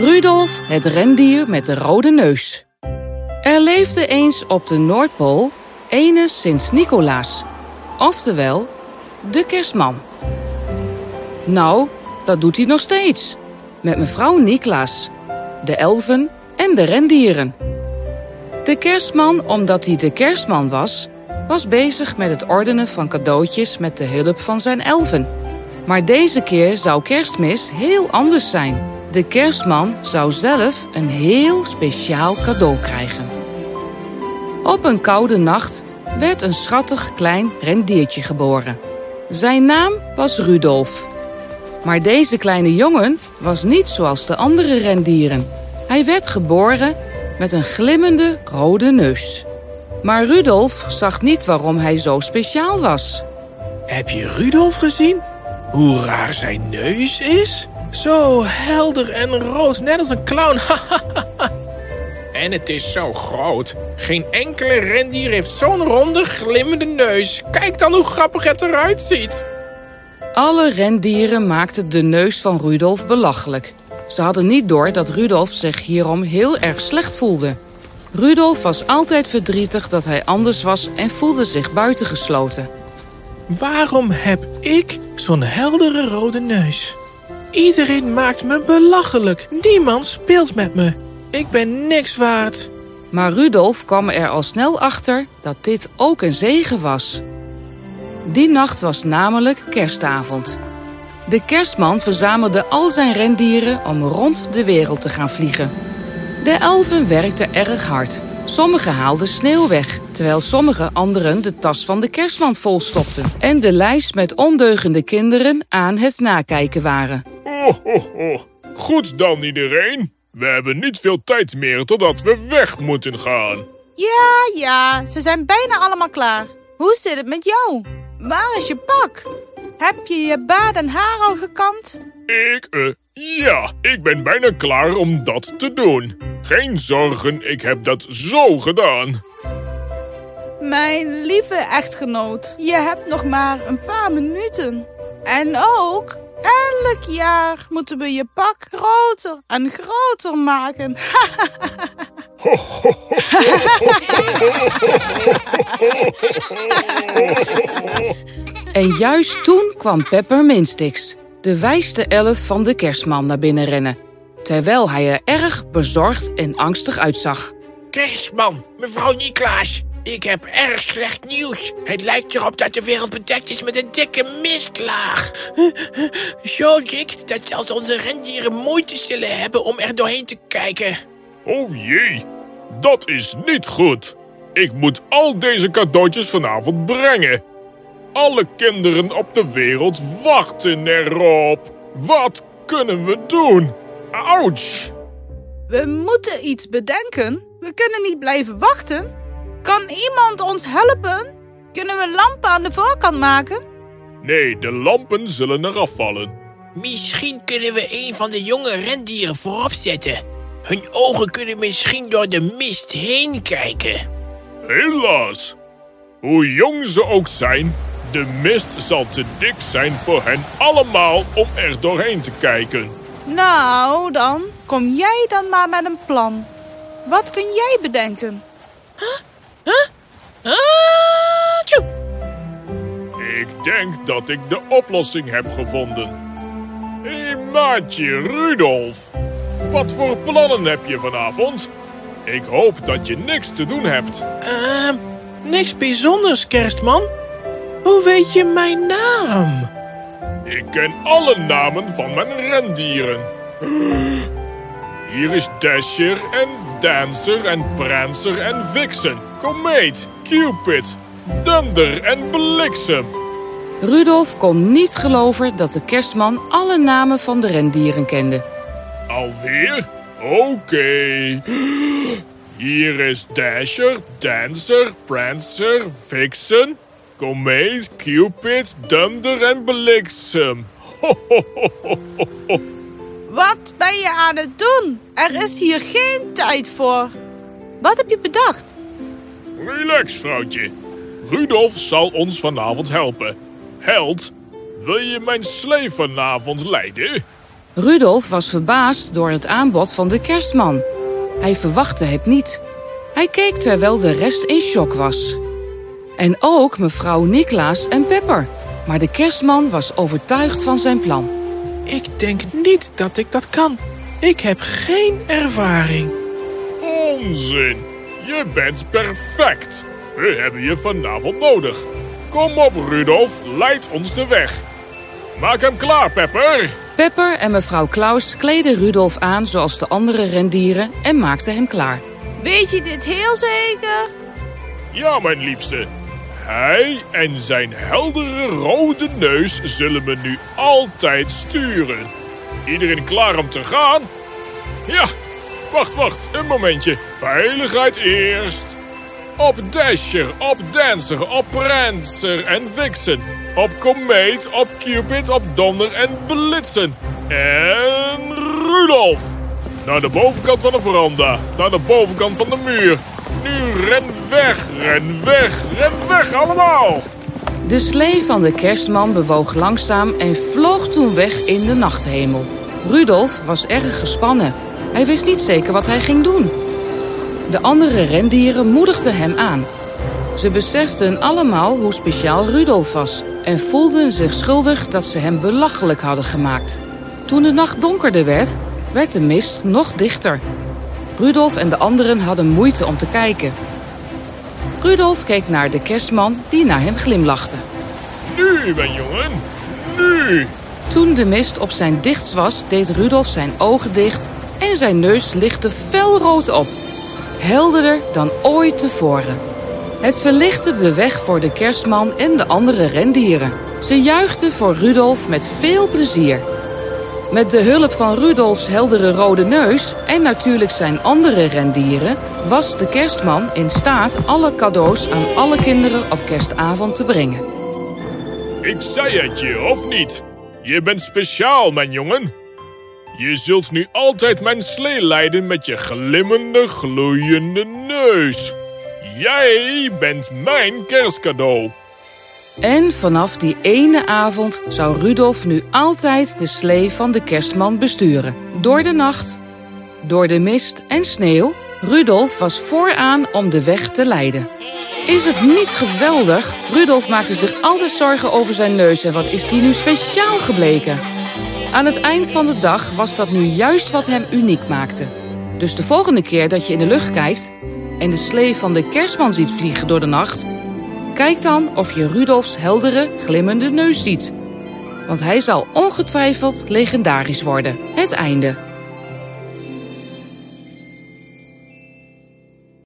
Rudolf, het rendier met de rode neus. Er leefde eens op de Noordpool ene Sint Nicolaas, oftewel de kerstman. Nou, dat doet hij nog steeds, met mevrouw Niklaas, de elfen en de rendieren. De kerstman, omdat hij de kerstman was, was bezig met het ordenen van cadeautjes met de hulp van zijn elfen. Maar deze keer zou kerstmis heel anders zijn. De kerstman zou zelf een heel speciaal cadeau krijgen. Op een koude nacht werd een schattig klein rendiertje geboren. Zijn naam was Rudolf. Maar deze kleine jongen was niet zoals de andere rendieren. Hij werd geboren met een glimmende rode neus. Maar Rudolf zag niet waarom hij zo speciaal was. Heb je Rudolf gezien? Hoe raar zijn neus is? Zo helder en rood, net als een clown. en het is zo groot. Geen enkele rendier heeft zo'n ronde, glimmende neus. Kijk dan hoe grappig het eruit ziet. Alle rendieren maakten de neus van Rudolf belachelijk. Ze hadden niet door dat Rudolf zich hierom heel erg slecht voelde. Rudolf was altijd verdrietig dat hij anders was en voelde zich buitengesloten. Waarom heb ik zo'n heldere rode neus? Iedereen maakt me belachelijk. Niemand speelt met me. Ik ben niks waard. Maar Rudolf kwam er al snel achter dat dit ook een zegen was. Die nacht was namelijk kerstavond. De kerstman verzamelde al zijn rendieren om rond de wereld te gaan vliegen. De elfen werkten erg hard. Sommigen haalden sneeuw weg, terwijl sommige anderen de tas van de kerstman volstopten en de lijst met ondeugende kinderen aan het nakijken waren. Oh. Goed dan iedereen. We hebben niet veel tijd meer totdat we weg moeten gaan. Ja, ja, ze zijn bijna allemaal klaar. Hoe zit het met jou? Waar is je pak? Heb je je baard en haar al gekamd? Ik, eh, ja, ik ben bijna klaar om dat te doen. Geen zorgen, ik heb dat zo gedaan. Mijn lieve echtgenoot, je hebt nog maar een paar minuten. En ook, elk jaar moeten we je pak groter en groter maken. En juist toen kwam Pepperminstix, de wijste elf van de kerstman, naar binnen rennen. Terwijl hij er erg bezorgd en angstig uitzag. Kerstman, mevrouw Niklaas. Ik heb erg slecht nieuws. Het lijkt erop dat de wereld bedekt is met een dikke mistlaag. Zo dik dat zelfs onze rendieren moeite zullen hebben om er doorheen te kijken. Oh jee, dat is niet goed. Ik moet al deze cadeautjes vanavond brengen. Alle kinderen op de wereld wachten erop. Wat kunnen we doen? Ouch! We moeten iets bedenken. We kunnen niet blijven wachten. Kan iemand ons helpen? Kunnen we lampen aan de voorkant maken? Nee, de lampen zullen eraf vallen. Misschien kunnen we een van de jonge rendieren voorop zetten. Hun ogen kunnen misschien door de mist heen kijken. Helaas. Hoe jong ze ook zijn, de mist zal te dik zijn voor hen allemaal om er doorheen te kijken. Nou, dan kom jij dan maar met een plan. Wat kun jij bedenken? Atjoe! Ik denk dat ik de oplossing heb gevonden. Hé hey, maatje Rudolf, wat voor plannen heb je vanavond? Ik hoop dat je niks te doen hebt. Ehm, niks bijzonders, kerstman. Hoe weet je mijn naam? Ik ken alle namen van mijn rendieren. Hier is Dasher en Dancer en Prancer en Vixen, Komeet, Cupid, Dunder en Bliksem. Rudolf kon niet geloven dat de kerstman alle namen van de rendieren kende. Alweer? Oké. Hier is Dasher, Dancer, Prancer, Vixen, Komeet, Cupid, Dunder en Bliksem. Ho, ho, ho, ho, ho. Wat ben je aan het doen? Er is hier geen tijd voor. Wat heb je bedacht? Relax, vrouwtje. Rudolf zal ons vanavond helpen. Held, wil je mijn slee vanavond leiden? Rudolf was verbaasd door het aanbod van de kerstman. Hij verwachtte het niet. Hij keek terwijl de rest in shock was. En ook mevrouw Niklaas en Pepper. Maar de kerstman was overtuigd van zijn plan. Ik denk niet dat ik dat kan. Ik heb geen ervaring. Onzin. Je bent perfect. We hebben je vanavond nodig. Kom op, Rudolf. Leid ons de weg. Maak hem klaar, Pepper. Pepper en mevrouw Klaus kleden Rudolf aan zoals de andere rendieren en maakten hem klaar. Weet je dit heel zeker? Ja, mijn liefste. Hij en zijn heldere rode neus zullen me nu altijd sturen. Iedereen klaar om te gaan? Ja, wacht, wacht, een momentje. Veiligheid eerst. Op Dasher, op Dancer, op Prancer en Vixen. Op Komeet, op Cupid, op Donder en Blitzen. En Rudolf. Naar de bovenkant van de veranda. Naar de bovenkant van de muur. Nu ren weg, ren weg, ren weg allemaal. De slee van de kerstman bewoog langzaam en vloog toen weg in de nachthemel. Rudolf was erg gespannen. Hij wist niet zeker wat hij ging doen. De andere rendieren moedigden hem aan. Ze beseften allemaal hoe speciaal Rudolf was en voelden zich schuldig dat ze hem belachelijk hadden gemaakt. Toen de nacht donkerder werd, werd de mist nog dichter. Rudolf en de anderen hadden moeite om te kijken. Rudolf keek naar de kerstman die naar hem glimlachte. Nu, mijn jongen, nu. Toen de mist op zijn dichtst was, deed Rudolf zijn ogen dicht en zijn neus lichtte felrood op. Helderder dan ooit tevoren. Het verlichtte de weg voor de kerstman en de andere rendieren. Ze juichten voor Rudolf met veel plezier. Met de hulp van Rudolfs heldere rode neus en natuurlijk zijn andere rendieren was de kerstman in staat alle cadeaus aan alle kinderen op kerstavond te brengen. Ik zei het je, of niet? Je bent speciaal, mijn jongen. Je zult nu altijd mijn slee leiden met je glimmende, gloeiende neus. Jij bent mijn kerstcadeau. En vanaf die ene avond zou Rudolf nu altijd de slee van de kerstman besturen. Door de nacht, door de mist en sneeuw. Rudolf was vooraan om de weg te leiden. Is het niet geweldig? Rudolf maakte zich altijd zorgen over zijn neus en wat is die nu speciaal gebleken? Aan het eind van de dag was dat nu juist wat hem uniek maakte. Dus de volgende keer dat je in de lucht kijkt en de slee van de kerstman ziet vliegen door de nacht, kijk dan of je Rudolfs heldere, glimmende neus ziet. Want hij zal ongetwijfeld legendarisch worden. Het einde.